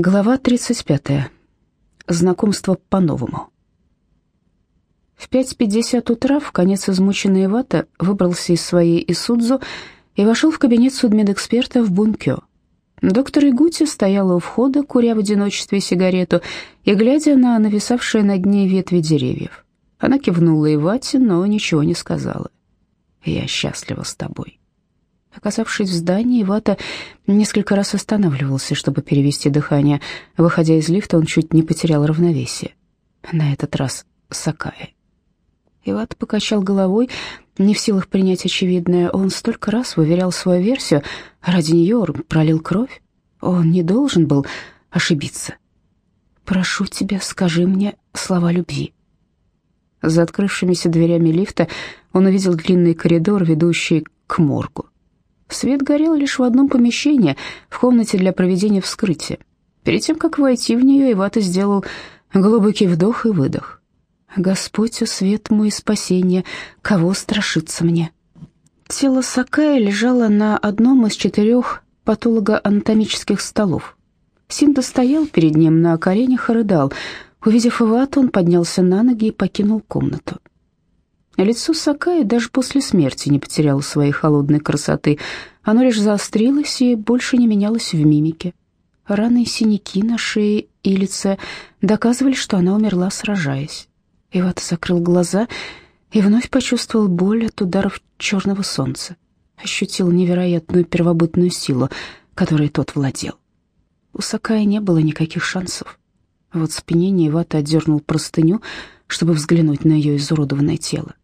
Глава 35. Знакомство по-новому. В 5.50 утра, в конец измученный Ивата, выбрался из своей Исудзу и вошел в кабинет судмедэксперта в Бункё. Доктор Игути стояла у входа, куря в одиночестве сигарету и глядя на нависавшие над ней ветви деревьев. Она кивнула Ивате, но ничего не сказала. «Я счастлива с тобой». Оказавшись в здании, Вата несколько раз останавливался, чтобы перевести дыхание. Выходя из лифта, он чуть не потерял равновесие. На этот раз Сакая. Иват покачал головой, не в силах принять очевидное. Он столько раз выверял свою версию, ради нее пролил кровь. Он не должен был ошибиться. «Прошу тебя, скажи мне слова любви». За открывшимися дверями лифта он увидел длинный коридор, ведущий к моргу. Свет горел лишь в одном помещении, в комнате для проведения вскрытия. Перед тем, как войти в нее, Ивата сделал глубокий вдох и выдох. «Господь, свет мой спасение, кого страшится мне?» Тело Сакая лежало на одном из четырех патологоанатомических столов. Синда стоял перед ним на коленях и рыдал. Увидев Ивата, он поднялся на ноги и покинул комнату. Лицо Сакаи даже после смерти не потеряло своей холодной красоты. Оно лишь заострилось и больше не менялось в мимике. Раны и синяки на шее и лице доказывали, что она умерла, сражаясь. Ивата закрыл глаза и вновь почувствовал боль от ударов черного солнца. Ощутил невероятную первобытную силу, которой тот владел. У Сакаи не было никаких шансов. Вот спинение Ивата отдернул простыню, чтобы взглянуть на ее изуродованное тело.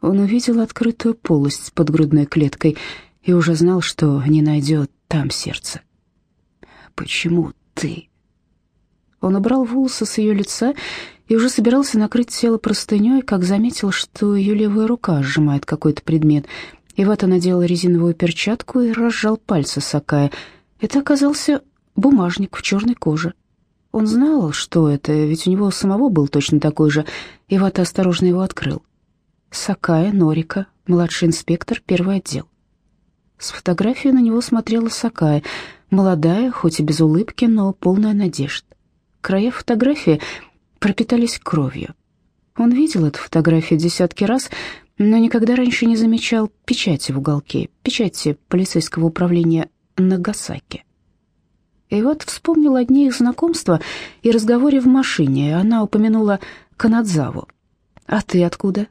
Он увидел открытую полость под грудной клеткой и уже знал, что не найдет там сердце. «Почему ты?» Он убрал волосы с ее лица и уже собирался накрыть тело простыней, как заметил, что ее левая рука сжимает какой-то предмет. Ивата надел резиновую перчатку и разжал пальцы Сакая. Это оказался бумажник в черной коже. Он знал, что это, ведь у него самого был точно такой же. Ивата осторожно его открыл. Сакая Норика, младший инспектор, первый отдел. С фотографии на него смотрела Сакая, молодая, хоть и без улыбки, но полная надежд. Края фотографии пропитались кровью. Он видел эту фотографию десятки раз, но никогда раньше не замечал печати в уголке, печати полицейского управления Нагасаки. И вот вспомнил одни их знакомства и разговоре в машине. Она упомянула Канадзаву. «А ты откуда?»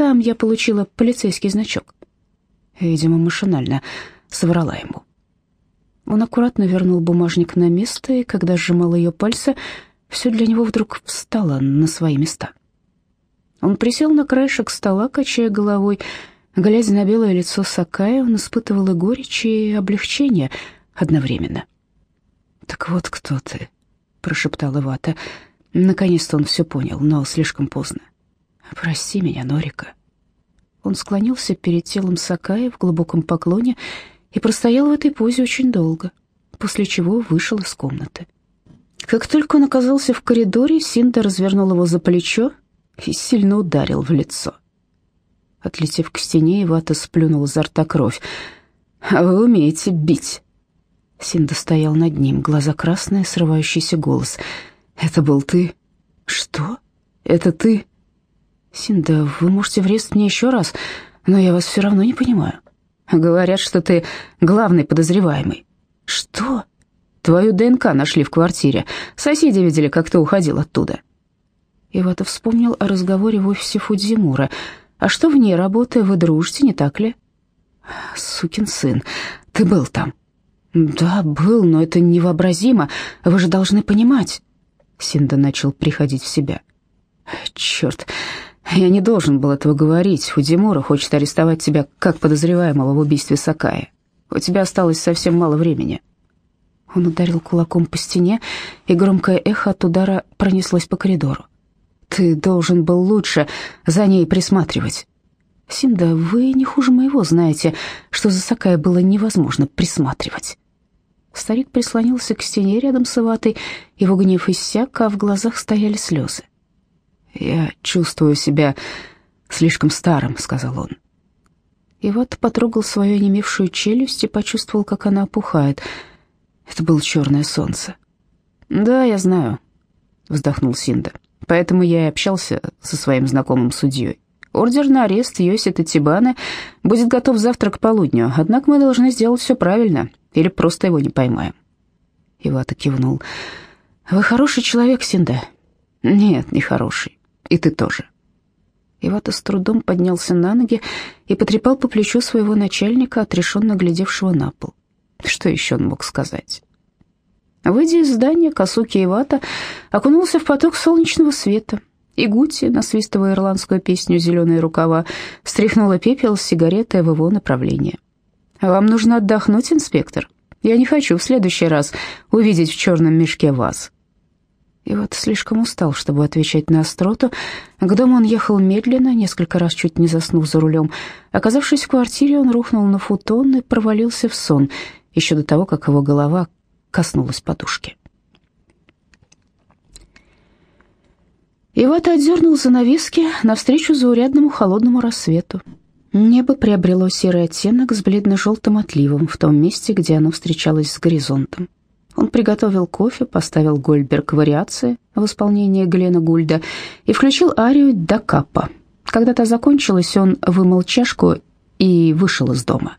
Там я получила полицейский значок. Видимо, машинально соврала ему. Он аккуратно вернул бумажник на место, и когда сжимал ее пальцы, все для него вдруг встало на свои места. Он присел на краешек стола, качая головой. Глядя на белое лицо Сакая, он испытывал и горечь, и облегчение одновременно. «Так вот кто ты», — прошептал Ивата. Наконец-то он все понял, но слишком поздно. «Прости меня, Норика». Он склонился перед телом Сакая в глубоком поклоне и простоял в этой позе очень долго, после чего вышел из комнаты. Как только он оказался в коридоре, Синда развернул его за плечо и сильно ударил в лицо. Отлетев к стене, Ивата сплюнул изо рта кровь. «А вы умеете бить?» Синда стоял над ним, глаза красные, срывающийся голос. «Это был ты?» «Что? Это ты?» «Синда, вы можете врезать мне еще раз, но я вас все равно не понимаю. Говорят, что ты главный подозреваемый». «Что?» «Твою ДНК нашли в квартире. Соседи видели, как ты уходил оттуда». Ивата вспомнил о разговоре в офисе Фудзимура. «А что в ней работая, вы дружите, не так ли?» «Сукин сын, ты был там». «Да, был, но это невообразимо. Вы же должны понимать». Синда начал приходить в себя. «Черт, я не должен был этого говорить. Фудзимура хочет арестовать тебя как подозреваемого в убийстве Сакая. У тебя осталось совсем мало времени». Он ударил кулаком по стене, и громкое эхо от удара пронеслось по коридору. «Ты должен был лучше за ней присматривать». «Синда, вы не хуже моего знаете, что за Сакая было невозможно присматривать». Старик прислонился к стене рядом с Иватой, его гнев иссяк, а в глазах стояли слезы. «Я чувствую себя слишком старым», — сказал он. И вот потрогал свою онемевшую челюсть и почувствовал, как она опухает. Это было черное солнце. «Да, я знаю», — вздохнул Синда. «Поэтому я и общался со своим знакомым судьей. Ордер на арест Йоси Татибаны будет готов завтра к полудню, однако мы должны сделать все правильно, или просто его не поймаем». Ивата кивнул. «Вы хороший человек, Синда?» «Нет, не хороший. И ты тоже». Ивата с трудом поднялся на ноги и потрепал по плечу своего начальника, отрешенно глядевшего на пол. Что еще он мог сказать? Выйдя из здания, Касуки Ивата окунулся в поток солнечного света. И Гути, насвистывая ирландскую песню «Зеленые рукава», стряхнула пепел с сигареты в его направлении. «Вам нужно отдохнуть, инспектор. Я не хочу в следующий раз увидеть в черном мешке вас». И вот слишком устал, чтобы отвечать на остроту. К дому он ехал медленно, несколько раз чуть не заснув за рулем. Оказавшись в квартире, он рухнул на футон и провалился в сон, еще до того, как его голова коснулась подушки. Ивата отдернул занавески навстречу заурядному холодному рассвету. Небо приобрело серый оттенок с бледно-желтым отливом в том месте, где оно встречалось с горизонтом. Он приготовил кофе, поставил Гольберг вариации в исполнении Глена Гульда и включил арию «Да Когда та закончилась, он вымыл чашку и вышел из дома.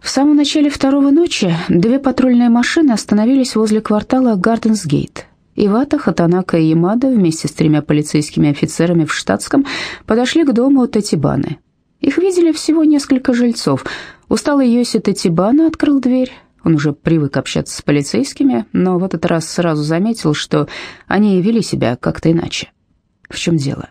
В самом начале второго ночи две патрульные машины остановились возле квартала Гарденсгейт. Ивата, Хатанака и Ямада вместе с тремя полицейскими офицерами в штатском подошли к дому Татибаны. Их видели всего несколько жильцов. Усталый Йоси Татибана открыл дверь. Он уже привык общаться с полицейскими, но в этот раз сразу заметил, что они вели себя как-то иначе. В чем дело?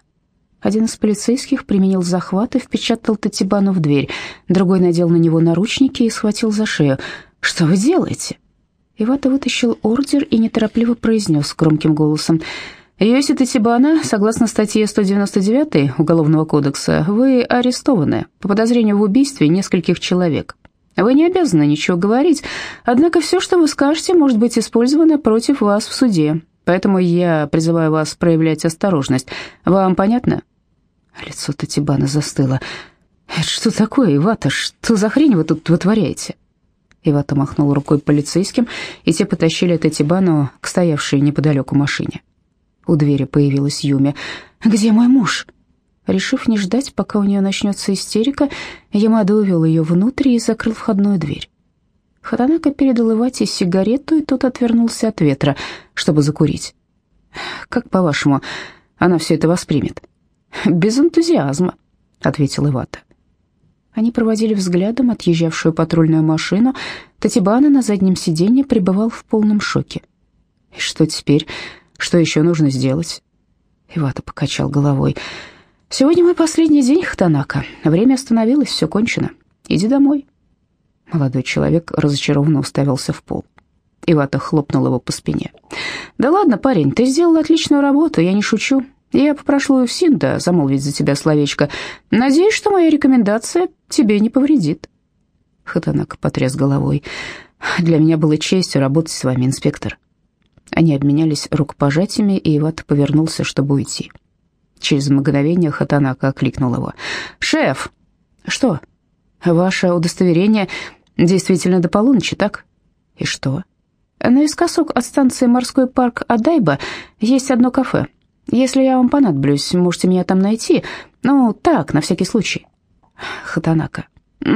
Один из полицейских применил захват и впечатал Татибану в дверь. Другой надел на него наручники и схватил за шею. «Что вы делаете?» Ивата вытащил ордер и неторопливо произнес громким голосом. «Йоси Татибана, согласно статье 199 Уголовного кодекса, вы арестованы по подозрению в убийстве нескольких человек. Вы не обязаны ничего говорить, однако все, что вы скажете, может быть использовано против вас в суде. Поэтому я призываю вас проявлять осторожность. Вам понятно?» Лицо Татибана застыло. «Это что такое, Ивата? Что за хрень вы тут вытворяете?» Ивата махнул рукой полицейским, и те потащили Татибану к стоявшей неподалеку машине. У двери появилась Юми. «Где мой муж?» Решив не ждать, пока у нее начнется истерика, Ямада увел ее внутрь и закрыл входную дверь. Харанака передал Ивате сигарету, и тот отвернулся от ветра, чтобы закурить. «Как, по-вашему, она все это воспримет?» «Без энтузиазма», — ответил Ивата. Они проводили взглядом отъезжавшую патрульную машину. Татибана на заднем сиденье пребывал в полном шоке. «И что теперь? Что еще нужно сделать?» Ивата покачал головой. «Сегодня мой последний день, Хатанака. Время остановилось, все кончено. Иди домой». Молодой человек разочарованно уставился в пол. Ивата хлопнул его по спине. «Да ладно, парень, ты сделал отличную работу, я не шучу. Я попрошу Синда замолвить за тебя словечко. Надеюсь, что моя рекомендация тебе не повредит». Хатанака потряс головой. «Для меня было честью работать с вами, инспектор». Они обменялись рукопожатиями, и Иват повернулся, чтобы уйти. Через мгновение Хатанака окликнул его. «Шеф!» «Что?» «Ваше удостоверение действительно до полуночи, так?» «И что?» «Наискосок от станции «Морской парк» Адайба есть одно кафе». Если я вам понадоблюсь, можете меня там найти. Ну, так, на всякий случай. Хатанака.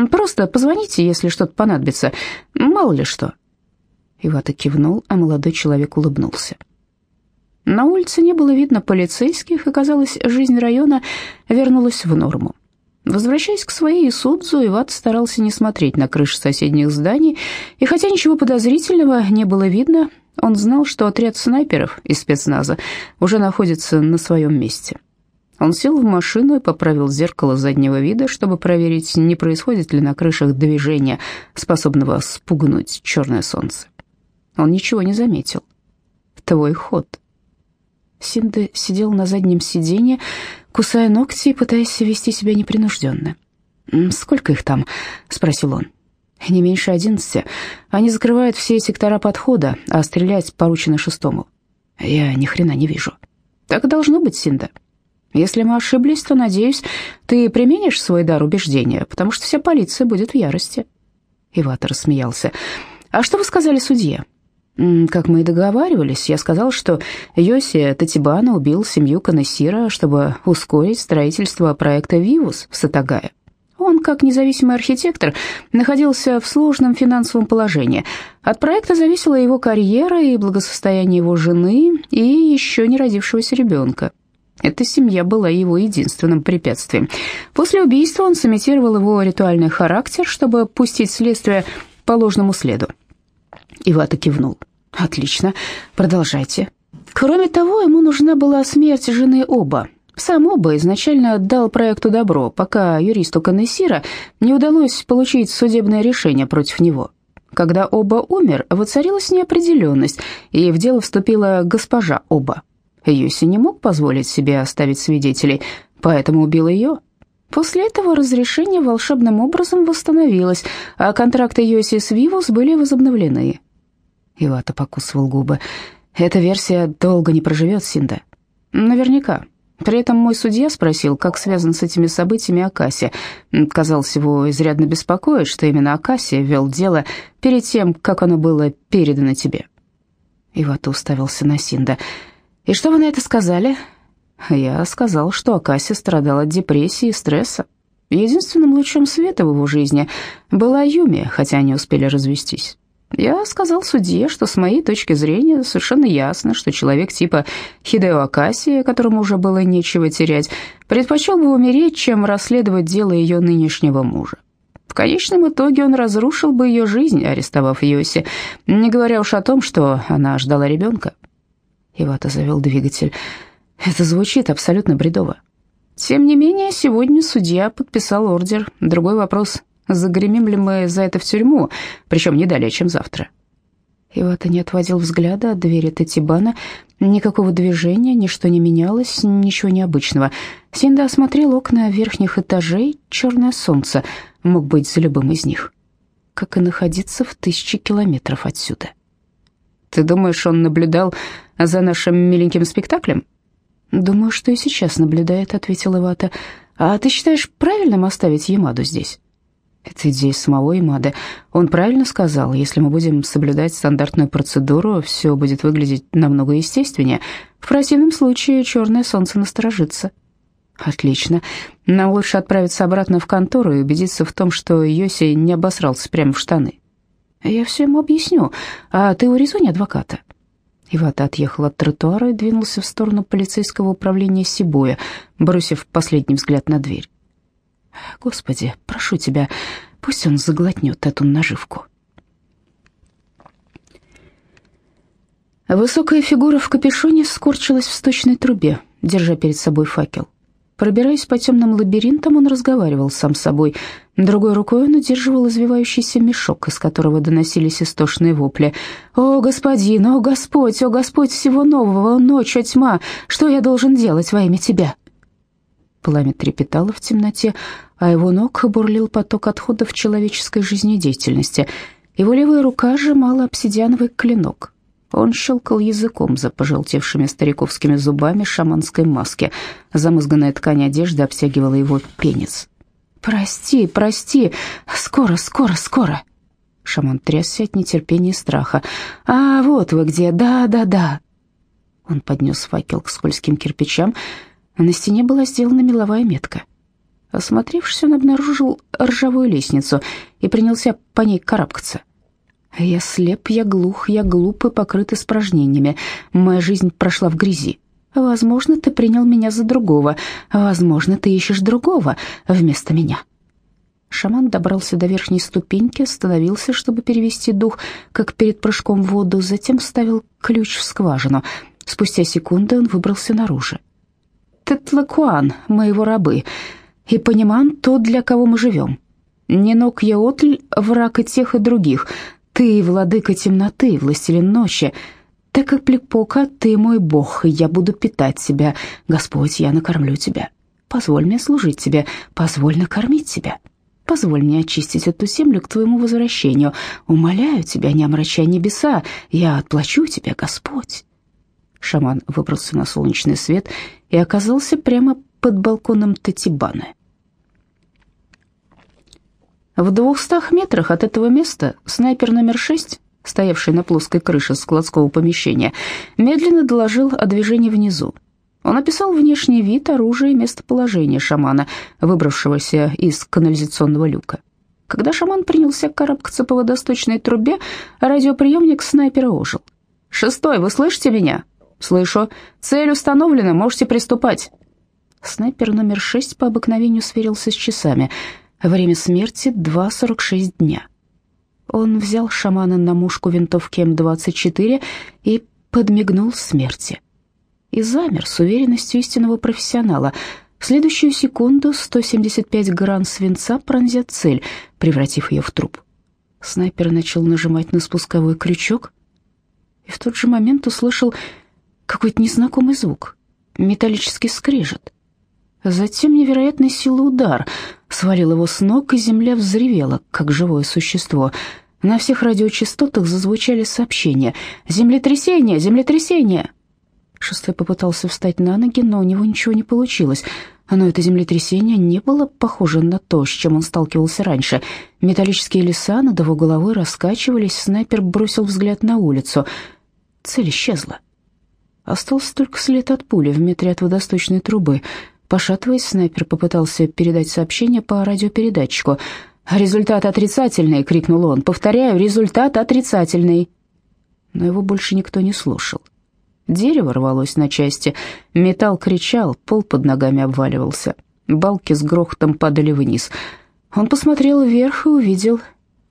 Просто позвоните, если что-то понадобится. Мало ли что. Ивата кивнул, а молодой человек улыбнулся. На улице не было видно полицейских, и, казалось, жизнь района вернулась в норму. Возвращаясь к своей Исудзу, Иват старался не смотреть на крыши соседних зданий, и хотя ничего подозрительного не было видно, он знал, что отряд снайперов из спецназа уже находится на своем месте. Он сел в машину и поправил зеркало заднего вида, чтобы проверить, не происходит ли на крышах движения, способного спугнуть черное солнце. Он ничего не заметил. «Твой ход». Синда сидел на заднем сиденье, кусая ногти и пытаясь вести себя непринужденно. «Сколько их там?» — спросил он. Не меньше одиннадцати. Они закрывают все сектора подхода, а стрелять поручено шестому. Я ни хрена не вижу. Так должно быть, Синда. Если мы ошиблись, то, надеюсь, ты применишь свой дар убеждения, потому что вся полиция будет в ярости. Иватор рассмеялся. А что вы сказали судье? Как мы и договаривались, я сказал, что Йоси Татибана убил семью Канессира, чтобы ускорить строительство проекта «Вивус» в Сатагае. Он, как независимый архитектор, находился в сложном финансовом положении. От проекта зависела его карьера и благосостояние его жены и еще не родившегося ребенка. Эта семья была его единственным препятствием. После убийства он сымитировал его ритуальный характер, чтобы пустить следствие по ложному следу. Ивата кивнул. «Отлично, продолжайте». Кроме того, ему нужна была смерть жены Оба. Сам Оба изначально дал проекту добро, пока юристу Канессира не удалось получить судебное решение против него. Когда Оба умер, воцарилась неопределенность, и в дело вступила госпожа Оба. Юси не мог позволить себе оставить свидетелей, поэтому убил ее. После этого разрешение волшебным образом восстановилось, а контракты Йоси с Вивус были возобновлены. Ивата покусывал губы. «Эта версия долго не проживет, Синда». «Наверняка». При этом мой судья спросил, как связан с этими событиями Акаси. Казалось, его изрядно беспокоит, что именно Акаси вел дело перед тем, как оно было передано тебе. Ивата уставился на Синда. «И что вы на это сказали?» Я сказал, что Акаси страдал от депрессии и стресса. Единственным лучом света в его жизни была Юми, хотя они успели развестись. Я сказал судье, что с моей точки зрения совершенно ясно, что человек типа Хидео Акаси, которому уже было нечего терять, предпочел бы умереть, чем расследовать дело ее нынешнего мужа. В конечном итоге он разрушил бы ее жизнь, арестовав Йоси, не говоря уж о том, что она ждала ребенка. Ивата завел двигатель. Это звучит абсолютно бредово. Тем не менее, сегодня судья подписал ордер. Другой вопрос, загремим ли мы за это в тюрьму, причем не далее, чем завтра. Ивата не отводил взгляда от двери Татибана. Никакого движения, ничто не менялось, ничего необычного. Синда осмотрел окна верхних этажей. Черное солнце мог быть за любым из них. Как и находиться в тысячи километров отсюда. «Ты думаешь, он наблюдал за нашим миленьким спектаклем?» «Думаю, что и сейчас наблюдает», — ответила Ивата. «А ты считаешь правильным оставить Ямаду здесь?» Это идея самого Имады. Он правильно сказал, если мы будем соблюдать стандартную процедуру, все будет выглядеть намного естественнее. В противном случае черное солнце насторожится. Отлично. Нам лучше отправиться обратно в контору и убедиться в том, что Йоси не обосрался прямо в штаны. Я все ему объясню. А ты урезонь адвоката. Ивата отъехал от тротуара и двинулся в сторону полицейского управления Сибоя, бросив последний взгляд на дверь. Господи, прошу тебя, пусть он заглотнет эту наживку. Высокая фигура в капюшоне скорчилась в сточной трубе, держа перед собой факел. Пробираясь по темным лабиринтам, он разговаривал сам с собой. Другой рукой он удерживал извивающийся мешок, из которого доносились истошные вопли. «О, господин! О, Господь! О, Господь всего нового! Ночь, тьма! Что я должен делать во имя Тебя?» Пламя трепетало в темноте, а его ног бурлил поток отходов человеческой жизнедеятельности. Его левая рука сжимала обсидиановый клинок. Он щелкал языком за пожелтевшими стариковскими зубами шаманской маски. Замызганная ткань одежды обтягивала его пенис. «Прости, прости! Скоро, скоро, скоро!» Шаман трясся от нетерпения и страха. «А, вот вы где! Да, да, да!» Он поднес факел к скользким кирпичам, на стене была сделана меловая метка. Осмотревшись, он обнаружил ржавую лестницу и принялся по ней карабкаться. «Я слеп, я глух, я глуп и покрыт испражнениями. Моя жизнь прошла в грязи. Возможно, ты принял меня за другого. Возможно, ты ищешь другого вместо меня». Шаман добрался до верхней ступеньки, остановился, чтобы перевести дух, как перед прыжком в воду, затем вставил ключ в скважину. Спустя секунды он выбрался наружу. Тетлакуан, моего рабы, и пониман тот, для кого мы живем. Ненок Яотль, враг и тех, и других. Ты, владыка темноты, властелин ночи. Так как Плекпока, ты мой бог, и я буду питать тебя. Господь, я накормлю тебя. Позволь мне служить тебе, позволь накормить тебя. Позволь мне очистить эту землю к твоему возвращению. Умоляю тебя, не омрачай небеса, я отплачу тебе, Господь. Шаман выбрался на солнечный свет и оказался прямо под балконом Татибаны. В двухстах метрах от этого места снайпер номер шесть стоявший на плоской крыше складского помещения, медленно доложил о движении внизу. Он описал внешний вид, оружие и местоположение шамана, выбравшегося из канализационного люка. Когда шаман принялся карабкаться по водосточной трубе, радиоприемник снайпера ожил. «Шестой, вы слышите меня?» «Слышу. Цель установлена, можете приступать». Снайпер номер шесть по обыкновению сверился с часами. Время смерти — 2.46 дня. Он взял шамана на мушку винтовки М-24 и подмигнул смерти. И замер с уверенностью истинного профессионала. В следующую секунду 175 гран свинца пронзят цель, превратив ее в труп. Снайпер начал нажимать на спусковой крючок и в тот же момент услышал какой-то незнакомый звук, металлический скрежет. Затем невероятной силы удар свалил его с ног, и земля взревела, как живое существо. На всех радиочастотах зазвучали сообщения «Землетрясение! Землетрясение!». Шестой попытался встать на ноги, но у него ничего не получилось. Но это землетрясение не было похоже на то, с чем он сталкивался раньше. Металлические леса над его головой раскачивались, снайпер бросил взгляд на улицу. Цель исчезла. Остался только след от пули в метре от водосточной трубы — Пошатываясь, снайпер попытался передать сообщение по радиопередатчику. «Результат отрицательный!» — крикнул он. «Повторяю, результат отрицательный!» Но его больше никто не слушал. Дерево рвалось на части, металл кричал, пол под ногами обваливался. Балки с грохотом падали вниз. Он посмотрел вверх и увидел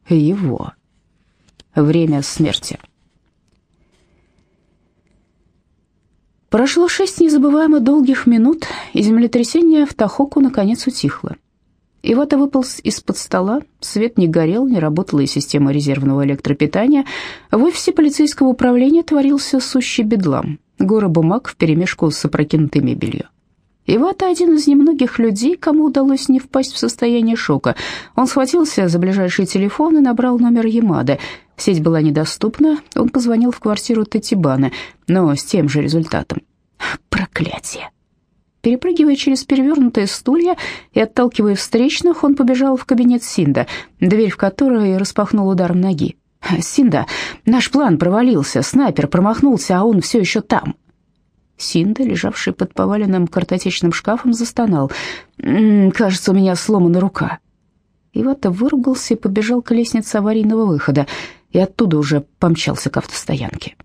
его. Время смерти. Прошло шесть незабываемо долгих минут, и землетрясение в Тахоку наконец утихло. Ивата выполз из-под стола, свет не горел, не работала и система резервного электропитания. В офисе полицейского управления творился сущий бедлам. Гора бумаг вперемешку с опрокинутой мебелью. Ивата один из немногих людей, кому удалось не впасть в состояние шока. Он схватился за ближайший телефон и набрал номер Ямады. Сеть была недоступна, он позвонил в квартиру Татибана, но с тем же результатом. Проклятие! Перепрыгивая через перевернутые стулья и отталкивая встречных, он побежал в кабинет Синда, дверь в которой распахнул ударом ноги. «Синда, наш план провалился, снайпер промахнулся, а он все еще там». Синда, лежавший под поваленным картотечным шкафом, застонал. «М -м, «Кажется, у меня сломана рука». Ивата выругался и побежал к лестнице аварийного выхода, и оттуда уже помчался к автостоянке.